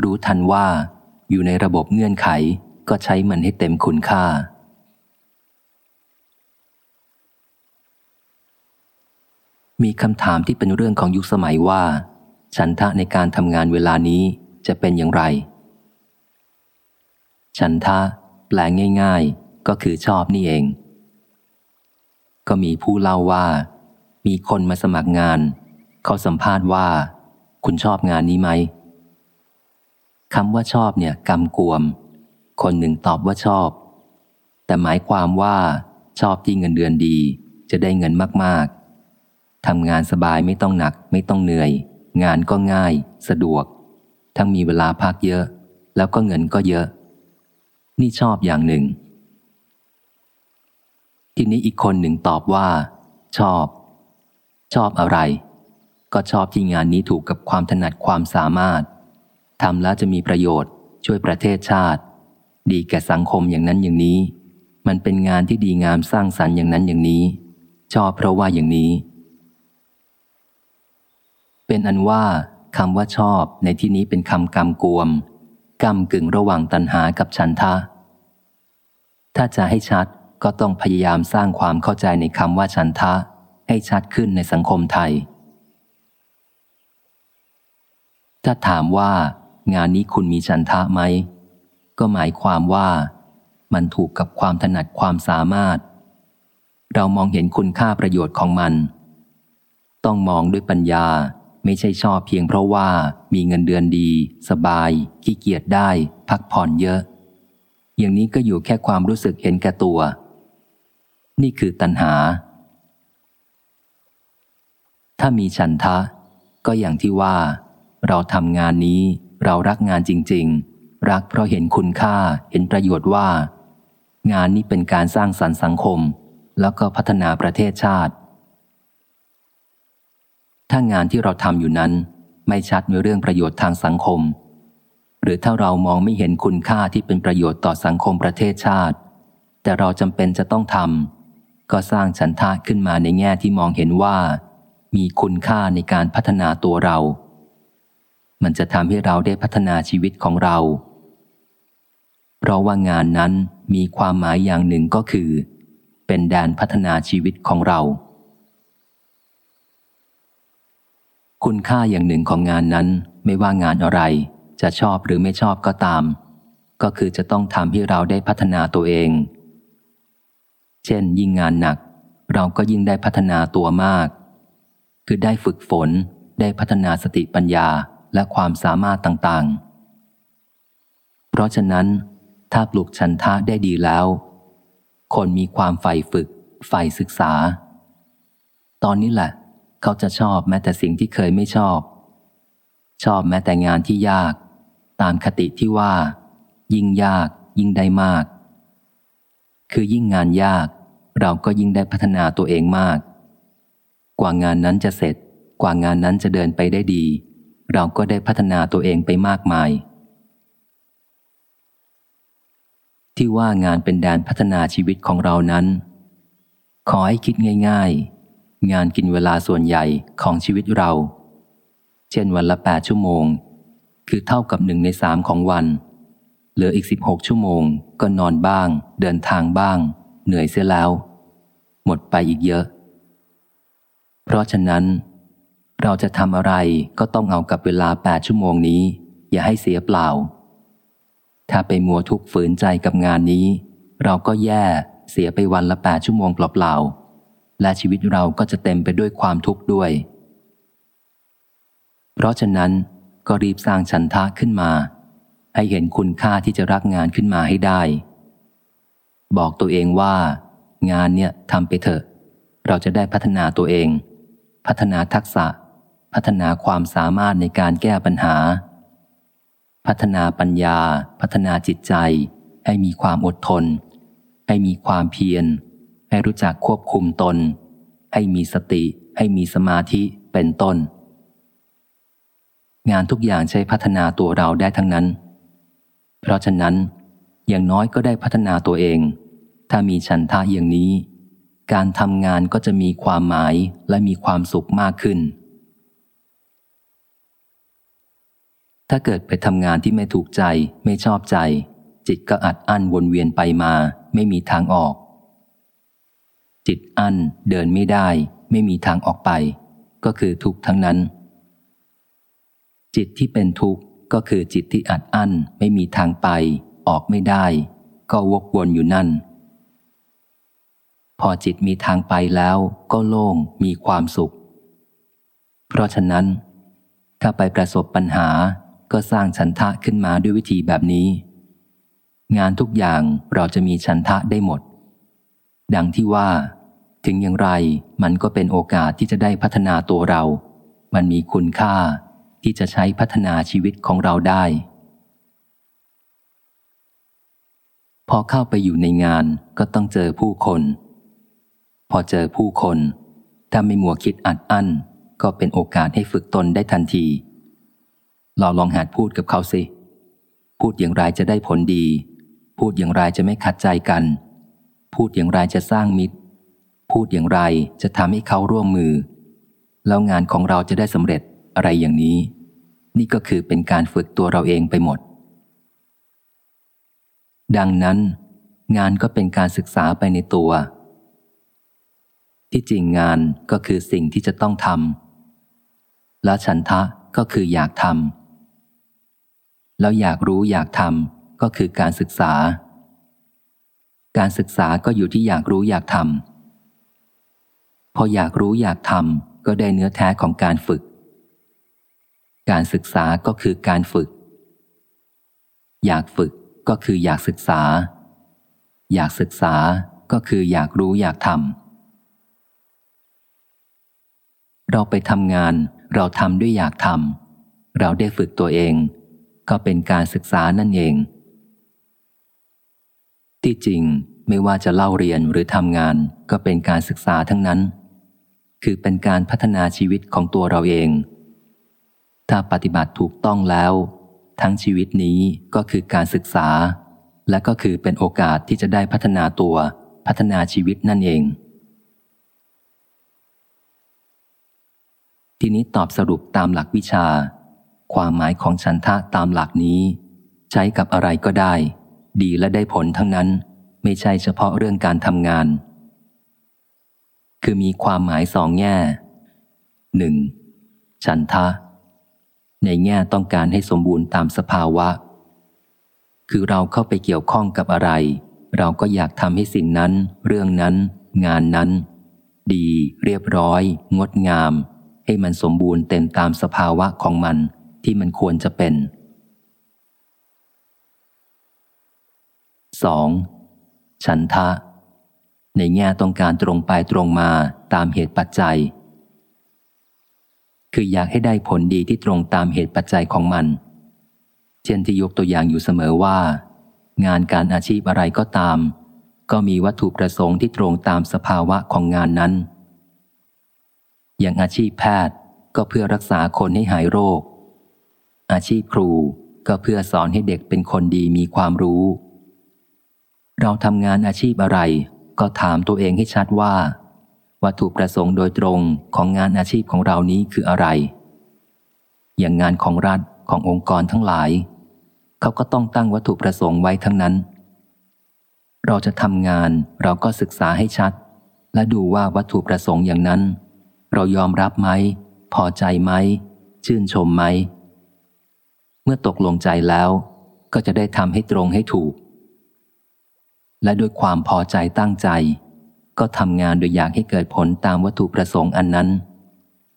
รู้ทันว่าอยู่ในระบบเงื่อนไขก็ใช้มันให้เต็มคุณค่า มีคำถามที่เป็นเรื่องของยุคสมัยว่า ฉันทะในการทำงานเวลานี้จะเป็นอย่างไร ฉันทะแปลง่ายๆ ก็คือชอบนี่เอง ก็มีผู้เล่าว่า มีคนมาสมัครงาน เขาสัมภาษณ์ว่า คุณชอบงานนี้ไหม คำว่าชอบเนี่ยกำกวม คนหนึ่งตอบว่าชอบ แต่หมายความว่า ชอบที่เงินเดือนดี จะได้เงินมากๆทำงานสบายไม่ต้องหนัก ไม่ต้องเหนื่อย งานก็ง่าย สะดวก ทั้งมีเวลาพักเยอะ แล้วก็เงินก็เยอะ นี่ชอบอย่างหนึ่ง ทีนี้อีกคนหนึ่งตอบว่า ชอบ ชอบอะไร ก็ชอบที่งานนี้ถูกกับความถนัดความสามารถ ทำแล้วจะมีประโยชน์ ช่วยประเทศชาติ ดีแก่สังคมอย่างนั้นอย่างนี้ มันเป็นงานที่ดีงามสร้างสรรค์อย่างนั้นอย่างนี้ ชอบเพราะว่าอย่างนี้ เป็นอันว่าคำว่าชอบในที่นี้เป็นคำกำกวมกำกึ่งระหว่างตัณหากับฉันทะ ถ้าจะให้ชัดก็ต้องพยายามสร้างความเข้าใจในคำว่าฉันทะ ให้ชัดขึ้นในสังคมไทย ถ้าถามว่า งานนี้คุณมีฉันทะไหม ก็หมายความว่า มันถูกกับความถนัดความสามารถ เรามองเห็นคุณค่าประโยชน์ของมัน ต้องมองด้วยปัญญาไม่ใช่ชอบเพียงเพราะว่ามีเงินเดือนดี สบาย ขี้เกียจได้ พักผ่อนเยอะ อย่างนี้ก็อยู่แค่ความรู้สึกเห็นแก่ตัว นี่คือตัณหา ถ้ามีฉันทะ ก็อย่างที่ว่า เราทำงานนี้ เรารักงานจริง ๆ รักเพราะเห็นคุณค่าเห็นประโยชน์ว่า งานนี้เป็นการสร้างสรรค์สังคม แล้วก็พัฒนาประเทศชาติ ถ้างานที่เราทำอยู่นั้น ไม่ชัดในเรื่องประโยชน์ทางสังคม หรือถ้าเรามองไม่เห็นคุณค่าที่เป็นประโยชน์ต่อสังคมประเทศชาติ แต่เราจำเป็นจะต้องทำก็สร้างฉันทะขึ้นมาในแง่ที่มองเห็นว่า มีคุณค่าในการพัฒนาตัวเรา มันจะทำให้เราได้พัฒนาชีวิตของเรา เพราะว่างานนั้นมีความหมายอย่างหนึ่งก็คือ เป็นแดนพัฒนาชีวิตของเรา คุณค่าอย่างหนึ่งของงานนั้นไม่ว่างานอะไร จะชอบหรือไม่ชอบก็ตาม ก็คือจะต้องทำให้เราได้พัฒนาตัวเอง เช่น ยิ่งงานหนัก เราก็ยิ่งได้พัฒนาตัวมาก คือได้ฝึกฝนได้พัฒนาสติปัญญา และความสามารถต่างๆ เพราะฉะนั้น ถ้าปลุกฉันทะได้ดีแล้ว คนมีความใฝ่ฝึกใฝ่ศึกษา ตอนนี้แหละ เขาจะชอบแม้แต่สิ่งที่เคยไม่ชอบ ชอบแม้แต่งานที่ยาก ตามคติที่ว่า ยิ่งยาก ยิ่งได้มาก คือยิ่งงานยาก เราก็ยิ่งได้พัฒนาตัวเองมาก กว่างานนั้นจะเสร็จกว่างานนั้นจะเดินไปได้ดี เราก็ได้พัฒนาตัวเองไปมากมาย ที่ว่างานเป็นแดนพัฒนาชีวิตของเรานั้น ขอให้คิดง่าย ๆ งานกินเวลาส่วนใหญ่ของชีวิตเรา เช่นวันละแปดชั่วโมง คือเท่ากับหนึ่งในสามของวัน เหลืออีกสิบหกชั่วโมง ก็นอนบ้าง เดินทางบ้าง เหนื่อยเสียแล้ว หมดไปอีกเยอะ เพราะฉะนั้น เราจะทำอะไรก็ต้องเอากับเวลาแปดชั่วโมงนี้ อย่าให้เสียเปล่า ถ้าไปมัวทุกฝืนใจกับงานนี้ เราก็แย่เสียไปวันละแปดชั่วโมงเปล่าๆและชีวิตเราก็จะเต็มไปด้วยความทุกข์ด้วย เพราะฉะนั้นก็รีบสร้างฉันทะขึ้นมา ให้เห็นคุณค่าที่จะรักงานขึ้นมาให้ได้ บอกตัวเองว่า งานเนี่ยทำไปเถอะ เราจะได้พัฒนาตัวเอง พัฒนาทักษะ พัฒนาความสามารถในการแก้ปัญหา พัฒนาปัญญา พัฒนาจิตใจ ให้มีความอดทน ให้มีความเพียร ให้รู้จักควบคุมตน ให้มีสติ ให้มีสมาธิเป็นต้น งานทุกอย่างใช้พัฒนาตัวเราได้ทั้งนั้น เพราะฉะนั้น อย่างน้อยก็ได้พัฒนาตัวเอง ถ้ามีฉันทาอย่างนี้ การทำงานก็จะมีความหมายและมีความสุขมากขึ้น ถ้าเกิดไปทำงานที่ไม่ถูกใจ ไม่ชอบใจ จิตก็อัดอั้นวนเวียนไปมา ไม่มีทางออก จิตอั้นเดินไม่ได้ ไม่มีทางออกไป ก็คือทุกข์ทั้งนั้น จิตที่เป็นทุกข์ก็คือจิตที่อัดอั้นไม่มีทางไป ออกไม่ได้ ก็วกวนอยู่นั่น พอจิตมีทางไปแล้วก็โล่งมีความสุข เพราะฉะนั้น ถ้าไปประสบปัญหา ก็สร้างฉันทะขึ้นมาด้วยวิธีแบบนี้ งานทุกอย่างเราจะมีฉันทะได้หมด ดังที่ว่า ถึงอย่างไรมันก็เป็นโอกาสที่จะได้พัฒนาตัวเรา มันมีคุณค่าที่จะใช้พัฒนาชีวิตของเราได้ พอเข้าไปอยู่ในงานก็ต้องเจอผู้คน พอเจอผู้คน ถ้าไม่มัวคิดอัดอั้น ก็เป็นโอกาสให้ฝึกตนได้ทันที เราลองหัดพูดกับเขาสิ พูดอย่างไรจะได้ผลดี พูดอย่างไรจะไม่ขัดใจกัน พูดอย่างไรจะสร้างมิตร พูดอย่างไรจะทำให้เขาร่วมมือ แล้วงานของเราจะได้สำเร็จอะไรอย่างนี้ นี่ก็คือเป็นการฝึกตัวเราเองไปหมด ดังนั้น งานก็เป็นการศึกษาไปในตัว ที่จริงงานก็คือสิ่งที่จะต้องทำและฉันทะก็คืออยากทำ แล้วอยากรู้อยากทำก็คือการศึกษา การศึกษาก็อยู่ที่อยากรู้อยากทำพออยากรู้อยากทำก็ได้เนื้อแท้ของการฝึก การศึกษาก็คือการฝึก อยากฝึกก็คืออยากศึกษา อยากศึกษาก็คืออยากรู้อยากทำเราไปทำงานเราทำด้วยอยากทำเราได้ฝึกตัวเอง ก็เป็นการศึกษานั่นเอง ที่จริงไม่ว่าจะเล่าเรียนหรือทำงานก็เป็นการศึกษาทั้งนั้น คือเป็นการพัฒนาชีวิตของตัวเราเอง ถ้าปฏิบัติถูกต้องแล้ว ทั้งชีวิตนี้ก็คือการศึกษา และก็คือเป็นโอกาสที่จะได้พัฒนาตัวพัฒนาชีวิตนั่นเอง ทีนี้ตอบสรุปตามหลักวิชา ความหมายของฉันทะตามหลักนี้ ใช้กับอะไรก็ได้ ดีและได้ผลทั้งนั้น ไม่ใช่เฉพาะเรื่องการทำงาน คือมีความหมายสองแง่หนึ่งฉันทะ ในแง่ต้องการให้สมบูรณ์ตามสภาวะ คือเราเข้าไปเกี่ยวข้องกับอะไร เราก็อยากทำให้สิ่งนั้น เรื่องนั้น งานนั้น ดี เรียบร้อย งดงาม ให้มันสมบูรณ์เต็มตามสภาวะของมัน ที่มันควรจะเป็น 2. ฉันทะ ในแง่ต้องการตรงไปตรงมาตามเหตุปัจจัย คืออยากให้ได้ผลดีที่ตรงตามเหตุปัจจัยของมัน เช่นที่ยกตัวอย่างอยู่เสมอว่า งานการอาชีพอะไรก็ตาม ก็มีวัตถุประสงค์ที่ตรงตามสภาวะของงานนั้น อย่างอาชีพแพทย์ก็เพื่อรักษาคนให้หายโรค อาชีพครูก็เพื่อสอนให้เด็กเป็นคนดีมีความรู้ เราทำงานอาชีพอะไร ก็ถามตัวเองให้ชัดว่า วัตถุประสงค์โดยตรงของงานอาชีพของเรานี้คืออะไร อย่างงานของรัฐขององค์กรทั้งหลาย เขาก็ต้องตั้งวัตถุประสงค์ไว้ทั้งนั้น เราจะทำงานเราก็ศึกษาให้ชัด และดูว่าวัตถุประสงค์อย่างนั้น เรายอมรับไหม พอใจไหม ชื่นชมไหม เมื่อตกลงใจแล้ว ก็จะได้ทำให้ตรงให้ถูก และด้วยความพอใจตั้งใจ ก็ทำงานโดยอยากให้เกิดผลตามวัตถุประสงค์อันนั้น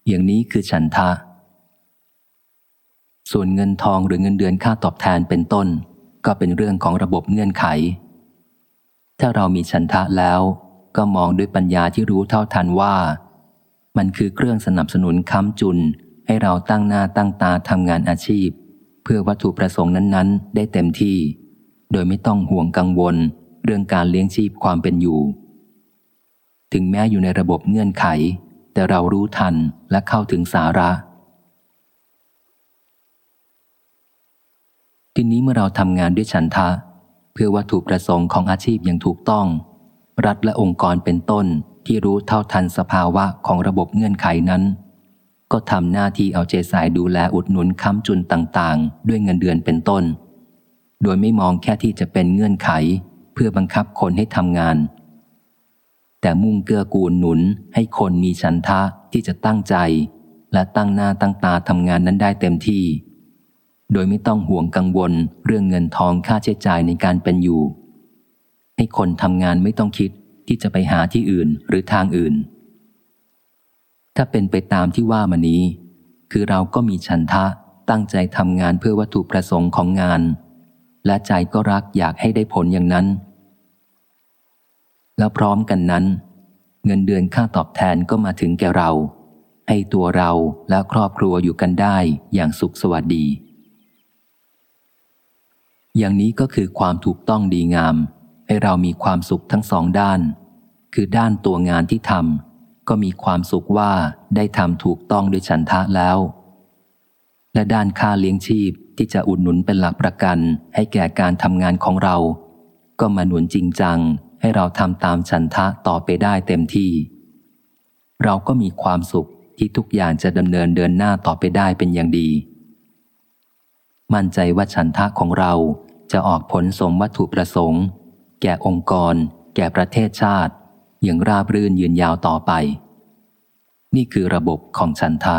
อย่างนี้คือฉันทะ ส่วนเงินทองหรือเงินเดือนค่าตอบแทนเป็นต้น ก็เป็นเรื่องของระบบเงื่อนไข ถ้าเรามีฉันทะแล้วก็มองด้วยปัญญาที่รู้เท่าทันว่า มันคือเครื่องสนับสนุนค้ำจุนให้เราตั้งหน้าตั้งตาทำงานอาชีพ เพื่อวัตถุประสงค์นั้นๆ ได้เต็มที่ โดยไม่ต้องห่วงกังวล เรื่องการเลี้ยงชีพความเป็นอยู่ ถึงแม้อยู่ในระบบเงื่อนไข แต่เรารู้ทันและเข้าถึงสาระ ทีนี้เมื่อเราทำงานด้วยฉันทะ เพื่อวัตถุประสงค์ของอาชีพอย่างถูกต้อง รัฐและองค์กรเป็นต้นที่รู้เท่าทันสภาวะของระบบเงื่อนไขนั้น ก็ทำหน้าที่เอาใจใส่ดูแลอุดหนุนค้ำจุนต่างๆ ด้วยเงินเดือนเป็นต้น โดยไม่มองแค่ที่จะเป็นเงื่อนไข เพื่อบังคับคนให้ทำงาน แต่มุ่งเกื้อกูลหนุนให้คนมีฉันทะที่จะตั้งใจ และตั้งหน้าตั้งตาทำงานนั้นได้เต็มที่ โดยไม่ต้องห่วงกังวลเรื่องเงินทองค่าใช้จ่ายในการเป็นอยู่ ให้คนทำงานไม่ต้องคิดที่จะไปหาที่อื่นหรือทางอื่น ถ้าเป็นไปตามที่ว่ามานี้ คือเราก็มีฉันทะตั้งใจทำงานเพื่อวัตถุประสงค์ของงาน และใจก็รักอยากให้ได้ผลอย่างนั้น แล้วพร้อมกันนั้น เงินเดือนค่าตอบแทนก็มาถึงแก่เรา ให้ตัวเราและครอบครัวอยู่กันได้อย่างสุขสวัสดี อย่างนี้ก็คือความถูกต้องดีงาม ให้เรามีความสุขทั้งสองด้าน คือด้านตัวงานที่ทำ ก็มีความสุขว่าได้ทำถูกต้องด้วยฉันทะแล้ว และด้านค่าเลี้ยงชีพที่จะอุดหนุนเป็นหลักประกันให้แก่การทำงานของเรา ก็มาหนุนจริงจัง ให้เราทำตามฉันทะต่อไปได้เต็มที่ เราก็มีความสุขที่ทุกอย่างจะดำเนินเดินหน้าต่อไปได้เป็นอย่างดี มั่นใจว่าฉันทะของเราจะออกผลสมวัตถุประสงค์ แก่องค์กร แก่ประเทศชาติ อย่างราบรื่นยืนยาวต่อไป นี่คือระบบของฉันทะ